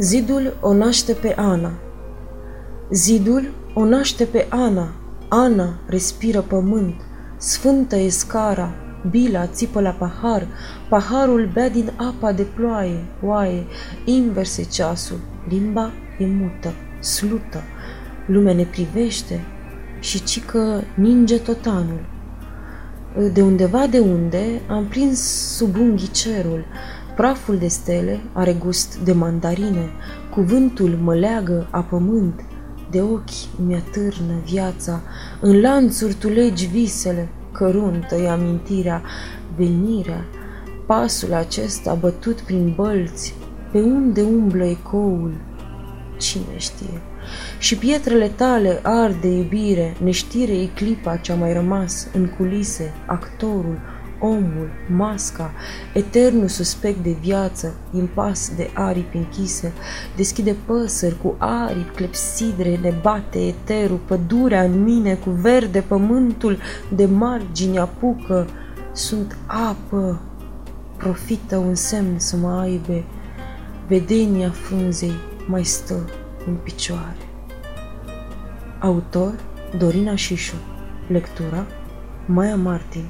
Zidul o naște pe Ana. Zidul o naște pe Ana. Ana respiră pământ. Sfântă e scara. Bila țipă la pahar. Paharul bea din apa de ploaie. Oaie, inverse ceasul. Limba e mută, slută. Lumea ne privește și ci că ninge totanul. De undeva de unde am prins sub unghii cerul, Praful de stele are gust de mandarine, cuvântul mă leagă a pământ, de ochi mi-atârnă viața, în lanțuri tu legi visele, căruntă e amintirea, venirea, pasul acesta bătut prin bălți, pe unde umblă ecoul, cine știe. Și pietrele tale arde iubire, neștire e clipa ce-a mai rămas în culise, actorul, omul, masca, eternul suspect de viață, impas de aripi închise, deschide păsări cu aripi, clepsidre, ne bate eterul, pădurea în mine cu verde, pământul de margini apucă, sunt apă, profită un semn să mă aibe, vedenia frunzei mai stă în picioare. Autor Dorina Șișu. Lectura Maia Martin